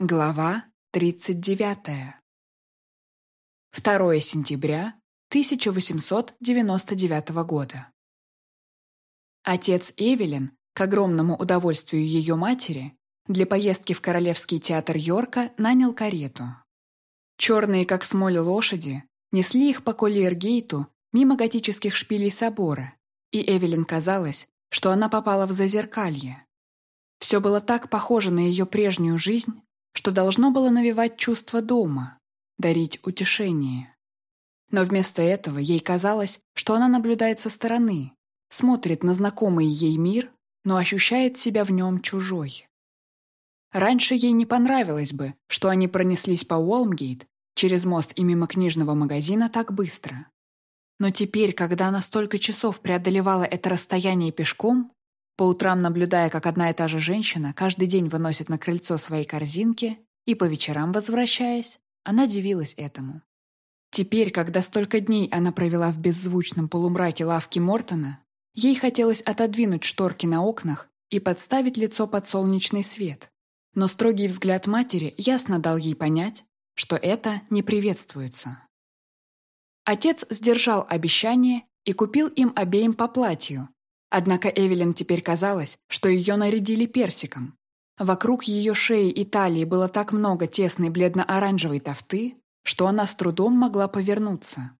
Глава 39. 2 сентября 1899 года. Отец Эвелин, к огромному удовольствию ее матери, для поездки в Королевский театр Йорка нанял карету. Черные, как смоль лошади, несли их по Коллиергейту мимо готических шпилей собора, и Эвелин казалось, что она попала в зазеркалье. Все было так похоже на ее прежнюю жизнь, что должно было навевать чувство дома, дарить утешение. Но вместо этого ей казалось, что она наблюдает со стороны, смотрит на знакомый ей мир, но ощущает себя в нем чужой. Раньше ей не понравилось бы, что они пронеслись по Уолмгейт через мост и мимо книжного магазина так быстро. Но теперь, когда она столько часов преодолевала это расстояние пешком, по утрам наблюдая, как одна и та же женщина каждый день выносит на крыльцо свои корзинки, и по вечерам возвращаясь, она дивилась этому. Теперь, когда столько дней она провела в беззвучном полумраке лавки Мортона, ей хотелось отодвинуть шторки на окнах и подставить лицо под солнечный свет. Но строгий взгляд матери ясно дал ей понять, что это не приветствуется. Отец сдержал обещание и купил им обеим по платью, Однако Эвелин теперь казалось, что ее нарядили персиком. Вокруг ее шеи и талии было так много тесной бледно-оранжевой тофты, что она с трудом могла повернуться.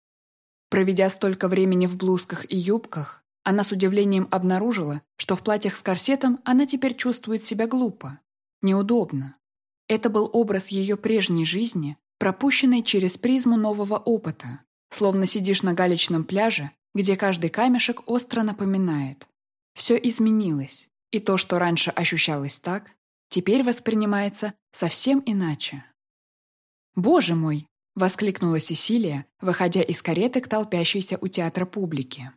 Проведя столько времени в блузках и юбках, она с удивлением обнаружила, что в платьях с корсетом она теперь чувствует себя глупо, неудобно. Это был образ ее прежней жизни, пропущенный через призму нового опыта, словно сидишь на галечном пляже где каждый камешек остро напоминает. Все изменилось, и то, что раньше ощущалось так, теперь воспринимается совсем иначе. «Боже мой!» — воскликнула Сесилия, выходя из кареты к толпящейся у театра публике.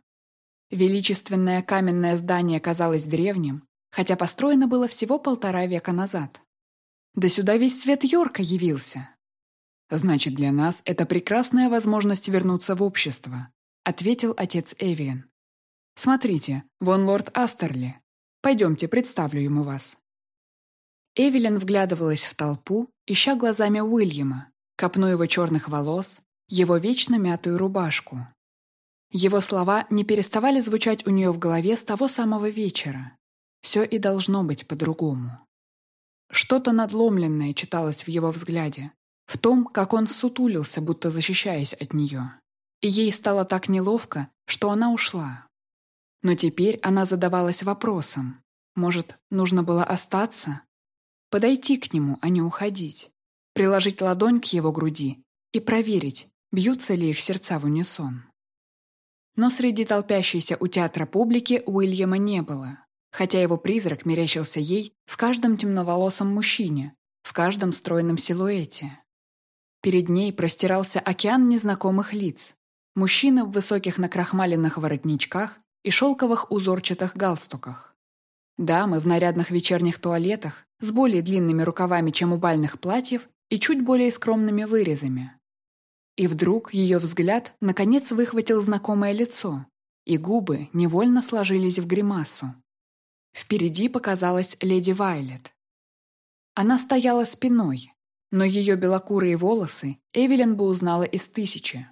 Величественное каменное здание казалось древним, хотя построено было всего полтора века назад. Да сюда весь свет Йорка явился. Значит, для нас это прекрасная возможность вернуться в общество, — ответил отец Эвелин. «Смотрите, вон лорд Астерли. Пойдемте, представлю ему вас». Эвелин вглядывалась в толпу, ища глазами Уильяма, копну его черных волос, его вечно мятую рубашку. Его слова не переставали звучать у нее в голове с того самого вечера. Все и должно быть по-другому. Что-то надломленное читалось в его взгляде, в том, как он сутулился, будто защищаясь от нее ей стало так неловко, что она ушла. Но теперь она задавалась вопросом. Может, нужно было остаться? Подойти к нему, а не уходить. Приложить ладонь к его груди и проверить, бьются ли их сердца в унисон. Но среди толпящейся у театра публики Уильяма не было, хотя его призрак мерещился ей в каждом темноволосом мужчине, в каждом стройном силуэте. Перед ней простирался океан незнакомых лиц, Мужчины в высоких накрахмаленных воротничках и шелковых узорчатых галстуках. Дамы в нарядных вечерних туалетах с более длинными рукавами, чем у бальных платьев, и чуть более скромными вырезами. И вдруг ее взгляд наконец выхватил знакомое лицо, и губы невольно сложились в гримасу. Впереди показалась леди Вайлет. Она стояла спиной, но ее белокурые волосы Эвелин бы узнала из тысячи.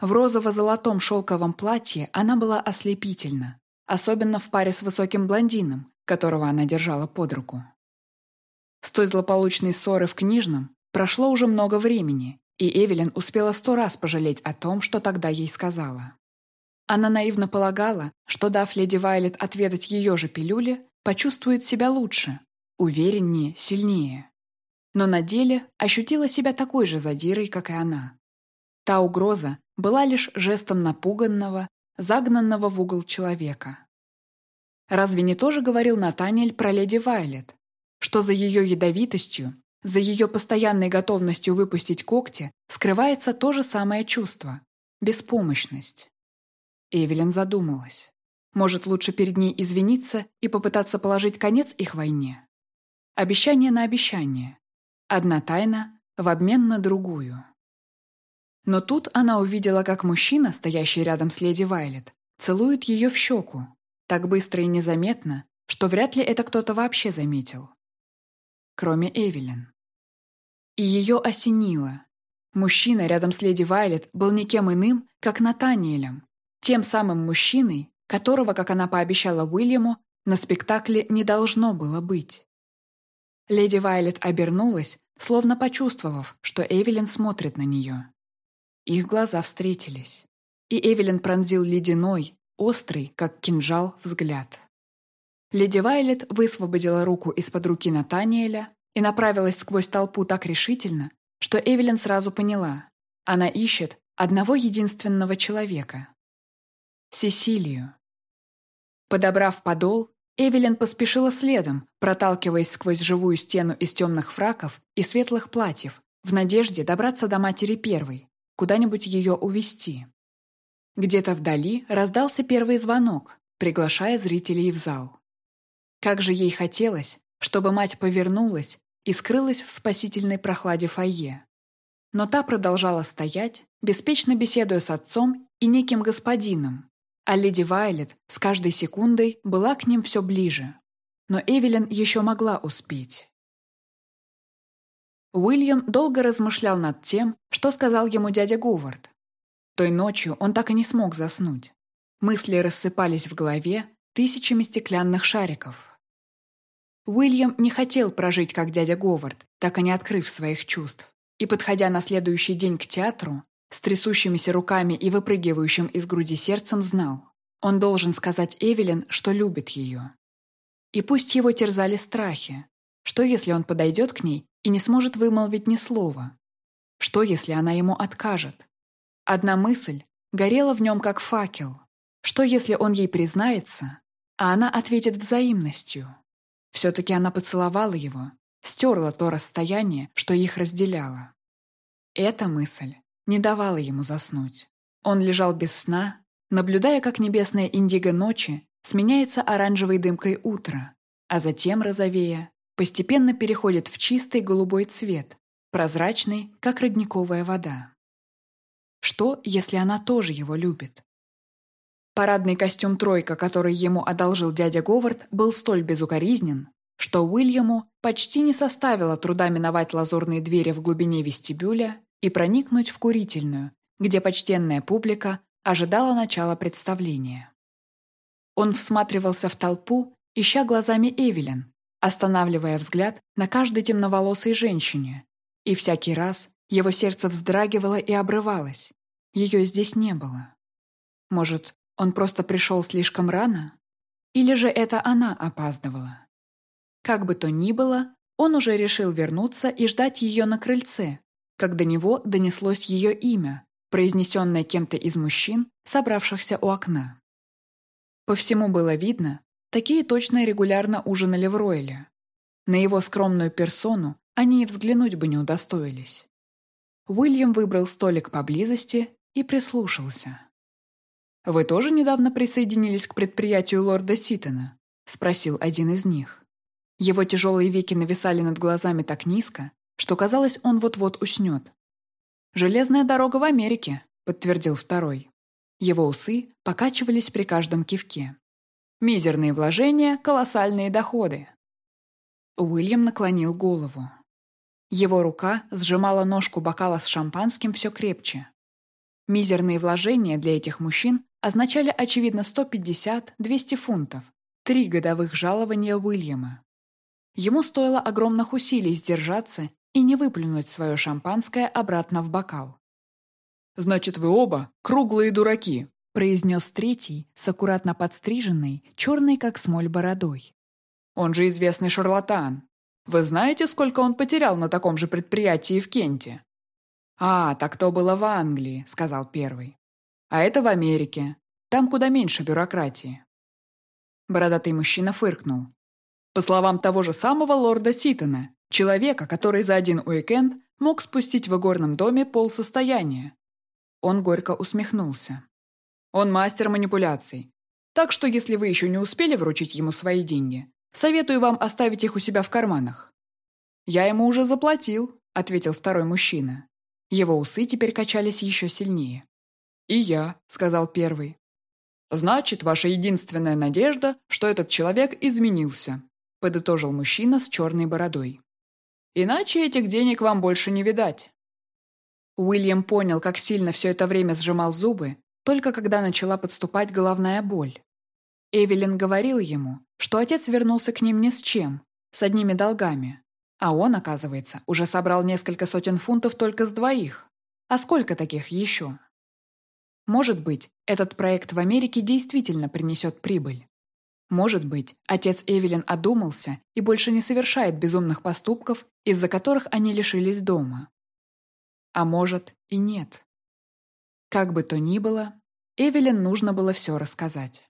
В розово-золотом шелковом платье она была ослепительна, особенно в паре с высоким блондином, которого она держала под руку. С той злополучной ссоры в книжном прошло уже много времени, и Эвелин успела сто раз пожалеть о том, что тогда ей сказала. Она наивно полагала, что, дав леди Вайлет отведать ее же пилюли, почувствует себя лучше, увереннее, сильнее. Но на деле ощутила себя такой же задирой, как и она. Та угроза была лишь жестом напуганного, загнанного в угол человека. Разве не тоже говорил Натаниэль про леди Вайлет, что за ее ядовитостью, за ее постоянной готовностью выпустить когти скрывается то же самое чувство – беспомощность? Эвелин задумалась. Может, лучше перед ней извиниться и попытаться положить конец их войне? Обещание на обещание. Одна тайна в обмен на другую. Но тут она увидела, как мужчина, стоящий рядом с леди Вайлет, целует ее в щеку, так быстро и незаметно, что вряд ли это кто-то вообще заметил. Кроме Эвелин. И ее осенило. Мужчина рядом с леди Вайлет был никем иным, как Натаниэлем, тем самым мужчиной, которого, как она пообещала Уильяму, на спектакле не должно было быть. Леди Вайлет обернулась, словно почувствовав, что Эвелин смотрит на нее. Их глаза встретились, и Эвелин пронзил ледяной, острый, как кинжал, взгляд. Леди Вайлет высвободила руку из-под руки Натаниэля и направилась сквозь толпу так решительно, что Эвелин сразу поняла. Она ищет одного единственного человека. Сесилию. Подобрав подол, Эвелин поспешила следом, проталкиваясь сквозь живую стену из темных фраков и светлых платьев, в надежде добраться до матери первой, куда-нибудь ее увести. Где-то вдали раздался первый звонок, приглашая зрителей в зал. Как же ей хотелось, чтобы мать повернулась и скрылась в спасительной прохладе фойе. Но та продолжала стоять, беспечно беседуя с отцом и неким господином, а леди Вайлет с каждой секундой была к ним все ближе. Но Эвелин еще могла успеть. Уильям долго размышлял над тем, что сказал ему дядя Говард. Той ночью он так и не смог заснуть. Мысли рассыпались в голове тысячами стеклянных шариков. Уильям не хотел прожить как дядя Говард, так и не открыв своих чувств. И, подходя на следующий день к театру, с трясущимися руками и выпрыгивающим из груди сердцем знал. Он должен сказать Эвелин, что любит ее. И пусть его терзали страхи. Что, если он подойдет к ней и не сможет вымолвить ни слова? Что, если она ему откажет? Одна мысль горела в нем, как факел. Что, если он ей признается, а она ответит взаимностью? Все-таки она поцеловала его, стерла то расстояние, что их разделяло. Эта мысль не давала ему заснуть. Он лежал без сна, наблюдая, как небесная индиго ночи сменяется оранжевой дымкой утра, а затем, розовея, постепенно переходит в чистый голубой цвет, прозрачный, как родниковая вода. Что, если она тоже его любит? Парадный костюм «тройка», который ему одолжил дядя Говард, был столь безукоризнен, что Уильяму почти не составило труда миновать лазурные двери в глубине вестибюля и проникнуть в курительную, где почтенная публика ожидала начала представления. Он всматривался в толпу, ища глазами Эвелин, останавливая взгляд на каждой темноволосой женщине, и всякий раз его сердце вздрагивало и обрывалось. Ее здесь не было. Может, он просто пришел слишком рано? Или же это она опаздывала? Как бы то ни было, он уже решил вернуться и ждать ее на крыльце, как до него донеслось ее имя, произнесенное кем-то из мужчин, собравшихся у окна. По всему было видно, такие точно регулярно ужинали в Ройле. На его скромную персону они и взглянуть бы не удостоились. Уильям выбрал столик поблизости и прислушался. «Вы тоже недавно присоединились к предприятию лорда Ситона?» — спросил один из них. Его тяжелые веки нависали над глазами так низко, что казалось, он вот-вот уснет. «Железная дорога в Америке», — подтвердил второй. Его усы покачивались при каждом кивке. «Мизерные вложения, колоссальные доходы». Уильям наклонил голову. Его рука сжимала ножку бокала с шампанским все крепче. Мизерные вложения для этих мужчин означали, очевидно, 150-200 фунтов, три годовых жалования Уильяма. Ему стоило огромных усилий сдержаться и не выплюнуть свое шампанское обратно в бокал. «Значит, вы оба круглые дураки», произнес третий с аккуратно подстриженной, черной как смоль бородой. «Он же известный шарлатан. Вы знаете, сколько он потерял на таком же предприятии в Кенте?» «А, так то было в Англии», — сказал первый. «А это в Америке. Там куда меньше бюрократии». Бородатый мужчина фыркнул. По словам того же самого лорда Ситона, Человека, который за один уикенд мог спустить в игорном доме полсостояния. Он горько усмехнулся. Он мастер манипуляций. Так что, если вы еще не успели вручить ему свои деньги, советую вам оставить их у себя в карманах. «Я ему уже заплатил», — ответил второй мужчина. Его усы теперь качались еще сильнее. «И я», — сказал первый. «Значит, ваша единственная надежда, что этот человек изменился», — подытожил мужчина с черной бородой. Иначе этих денег вам больше не видать». Уильям понял, как сильно все это время сжимал зубы, только когда начала подступать головная боль. Эвелин говорил ему, что отец вернулся к ним ни с чем, с одними долгами. А он, оказывается, уже собрал несколько сотен фунтов только с двоих. А сколько таких еще? Может быть, этот проект в Америке действительно принесет прибыль. Может быть, отец Эвелин одумался и больше не совершает безумных поступков, из-за которых они лишились дома. А может и нет. Как бы то ни было, Эвелин нужно было все рассказать.